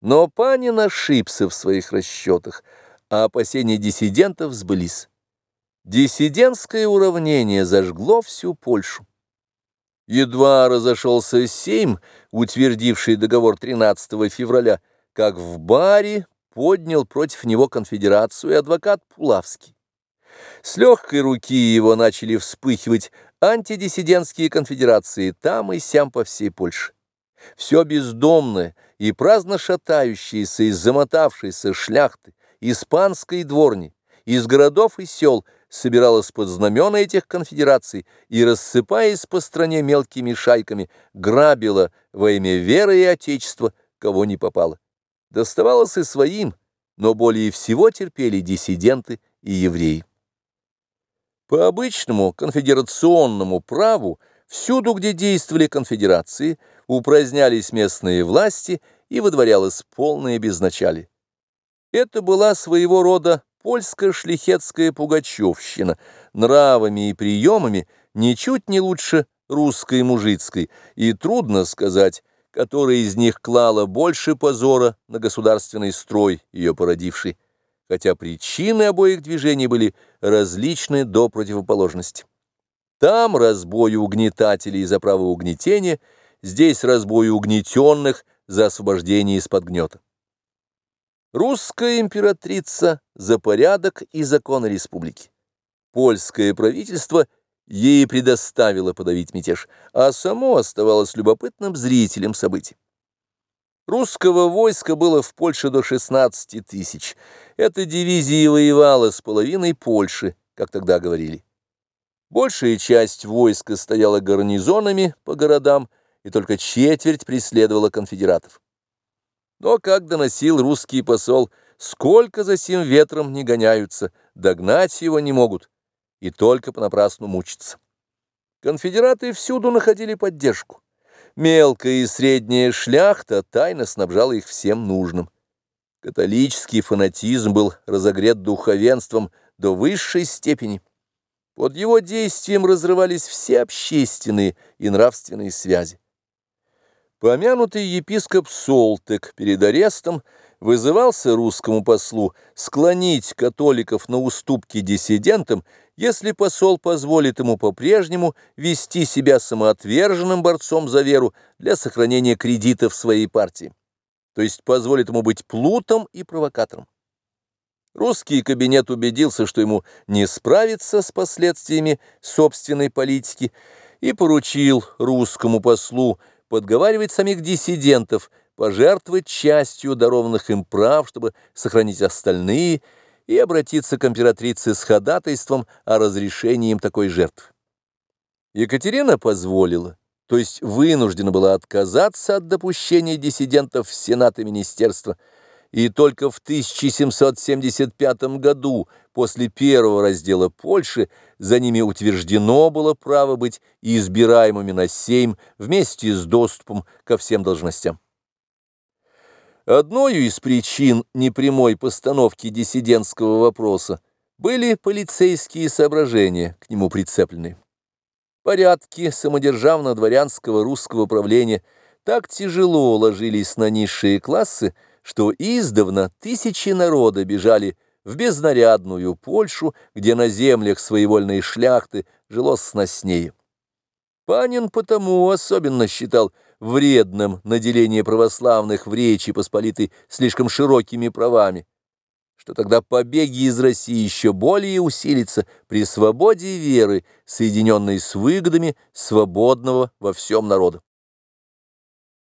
Но Панин ошибся в своих расчетах, а опасения диссидентов сбылись. Диссидентское уравнение зажгло всю Польшу. Едва разошелся Сейм, утвердивший договор 13 февраля, как в баре поднял против него конфедерацию адвокат Пулавский. С легкой руки его начали вспыхивать антидиссидентские конфедерации там и сям по всей Польше. Все бездомное и праздно шатающееся из замотавшейся шляхты, испанской дворни, из городов и сел собиралось под знамена этих конфедераций и, рассыпаясь по стране мелкими шайками, грабило во имя веры и отечества, кого не попало. Доставалось и своим, но более всего терпели диссиденты и евреи. По обычному конфедерационному праву всюду, где действовали конфедерации, упразднялись местные власти и выдворялось полное безначалие. Это была своего рода польско-шлихетская пугачевщина, нравами и приемами ничуть не лучше русской мужицкой, и трудно сказать, которая из них клала больше позора на государственный строй, ее породивший, хотя причины обоих движений были различны до противоположности. Там разбой угнетателей за право угнетения, здесь разбой угнетенных за освобождение из-под гнета. Русская императрица за порядок и законы республики. Польское правительство ей предоставило подавить мятеж, а само оставалось любопытным зрителем событий. Русского войска было в Польше до 16 тысяч. Эта дивизия воевала с половиной Польши, как тогда говорили. Большая часть войска стояла гарнизонами по городам, и только четверть преследовала конфедератов. Но, как доносил русский посол, сколько за сим ветром не гоняются, догнать его не могут, и только понапрасну мучиться. Конфедераты всюду находили поддержку. Мелкая и средняя шляхта тайно снабжала их всем нужным. Католический фанатизм был разогрет духовенством до высшей степени. Под его действием разрывались все общественные и нравственные связи. Помянутый епископ Солтек перед арестом вызывался русскому послу склонить католиков на уступки диссидентам, если посол позволит ему по-прежнему вести себя самоотверженным борцом за веру для сохранения кредитов своей партии, то есть позволит ему быть плутом и провокатором. Русский кабинет убедился, что ему не справиться с последствиями собственной политики, и поручил русскому послу подговаривать самих диссидентов пожертвовать частью дарованных им прав, чтобы сохранить остальные, и обратиться к императрице с ходатайством о разрешении им такой жертвы. Екатерина позволила, то есть вынуждена была отказаться от допущения диссидентов в Сенат и Министерство, и только в 1775 году, после первого раздела Польши, за ними утверждено было право быть избираемыми на Сейм вместе с доступом ко всем должностям. Одной из причин непрямой постановки диссидентского вопроса были полицейские соображения, к нему прицепленные. Порядки самодержавно-дворянского русского правления так тяжело ложились на низшие классы, что издавна тысячи народа бежали в безнарядную Польшу, где на землях своевольной шляхты жило сноснее. Панин потому особенно считал вредным наделение православных в Речи Посполитой слишком широкими правами, что тогда побеги из России еще более усилятся при свободе веры, соединенной с выгодами свободного во всем народа.